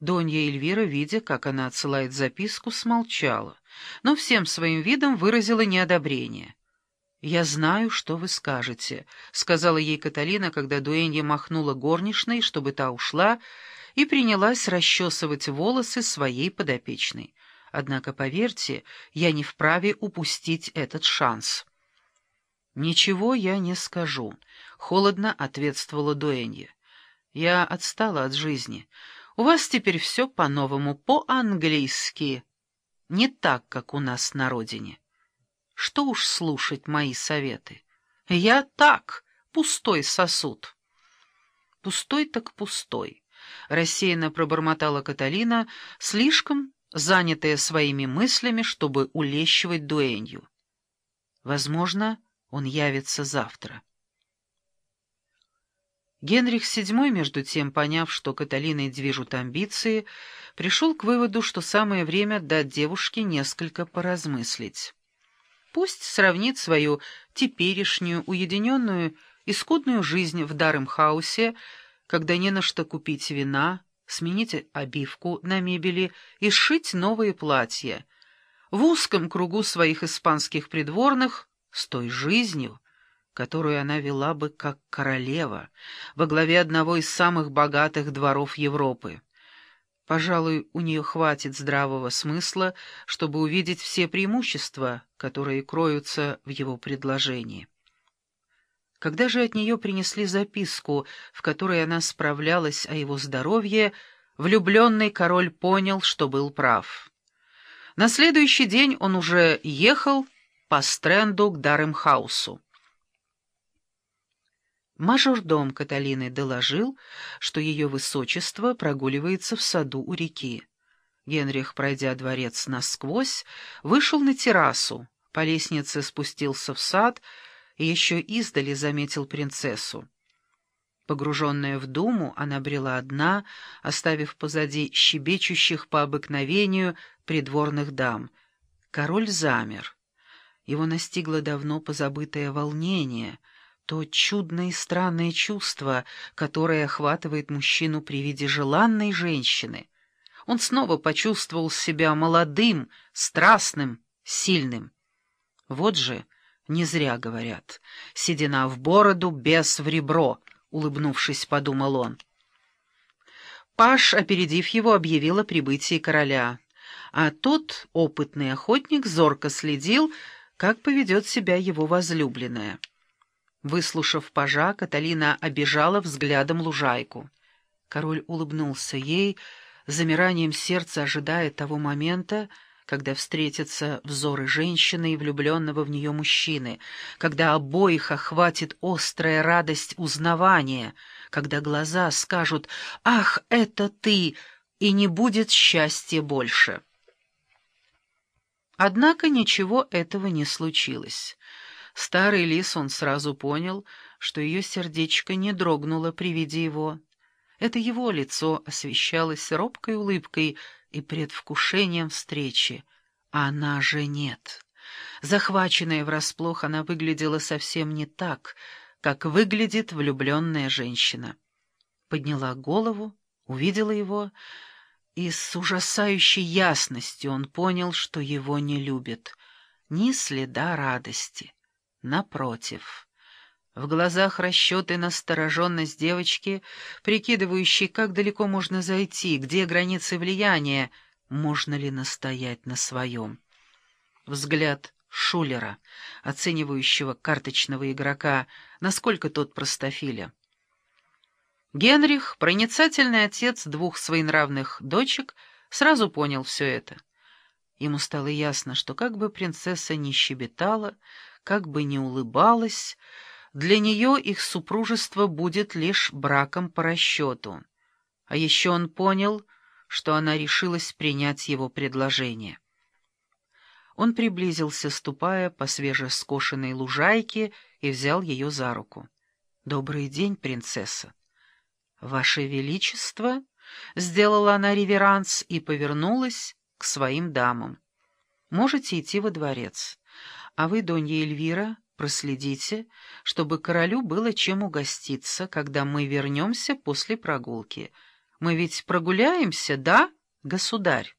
Донья Эльвира, видя, как она отсылает записку, смолчала, но всем своим видом выразила неодобрение. «Я знаю, что вы скажете», — сказала ей Каталина, когда Дуэнья махнула горничной, чтобы та ушла, и принялась расчесывать волосы своей подопечной. «Однако, поверьте, я не вправе упустить этот шанс». «Ничего я не скажу», — холодно ответствовала Дуэнья. «Я отстала от жизни». У вас теперь все по-новому, по-английски. Не так, как у нас на родине. Что уж слушать мои советы. Я так, пустой сосуд. Пустой так пустой. Рассеянно пробормотала Каталина, слишком занятая своими мыслями, чтобы улещивать дуэнью. Возможно, он явится завтра. Генрих VII, между тем, поняв, что Каталиной движут амбиции, пришел к выводу, что самое время дать девушке несколько поразмыслить. Пусть сравнит свою теперешнюю, уединенную и скудную жизнь в Даремхаусе, когда не на что купить вина, сменить обивку на мебели и сшить новые платья, в узком кругу своих испанских придворных с той жизнью, которую она вела бы как королева, во главе одного из самых богатых дворов Европы. Пожалуй, у нее хватит здравого смысла, чтобы увидеть все преимущества, которые кроются в его предложении. Когда же от нее принесли записку, в которой она справлялась о его здоровье, влюбленный король понял, что был прав. На следующий день он уже ехал по стренду к Даремхаусу. Мажордом Каталины доложил, что ее высочество прогуливается в саду у реки. Генрих, пройдя дворец насквозь, вышел на террасу, по лестнице спустился в сад и еще издали заметил принцессу. Погруженная в думу, она брела одна, оставив позади щебечущих по обыкновению придворных дам. Король замер. Его настигло давно позабытое волнение — то чудное и странное чувство, которое охватывает мужчину при виде желанной женщины. Он снова почувствовал себя молодым, страстным, сильным. Вот же, не зря говорят, седина в бороду, без в ребро, улыбнувшись, подумал он. Паш, опередив его, объявил о прибытии короля, а тот, опытный охотник, зорко следил, как поведет себя его возлюбленная. Выслушав пажа, Каталина обижала взглядом лужайку. Король улыбнулся ей, замиранием сердца ожидая того момента, когда встретятся взоры женщины и влюбленного в нее мужчины, когда обоих охватит острая радость узнавания, когда глаза скажут «Ах, это ты!» и не будет счастья больше. Однако ничего этого не случилось. Старый лис он сразу понял, что ее сердечко не дрогнуло при виде его. Это его лицо освещалось робкой улыбкой и предвкушением встречи, а она же нет. Захваченная врасплох, она выглядела совсем не так, как выглядит влюбленная женщина. Подняла голову, увидела его, и с ужасающей ясностью он понял, что его не любит. Ни следа радости. Напротив. В глазах расчет и настороженность девочки, прикидывающей, как далеко можно зайти, где границы влияния, можно ли настоять на своем. Взгляд Шулера, оценивающего карточного игрока, насколько тот простофиля. Генрих, проницательный отец двух своенравных дочек, сразу понял все это. Ему стало ясно, что как бы принцесса ни щебетала, как бы ни улыбалась, для нее их супружество будет лишь браком по расчету. А еще он понял, что она решилась принять его предложение. Он приблизился, ступая по свежескошенной лужайке, и взял ее за руку. «Добрый день, принцесса!» «Ваше Величество!» — сделала она реверанс и повернулась к своим дамам. «Можете идти во дворец. А вы, Донья Эльвира, проследите, чтобы королю было чем угоститься, когда мы вернемся после прогулки. Мы ведь прогуляемся, да, государь?»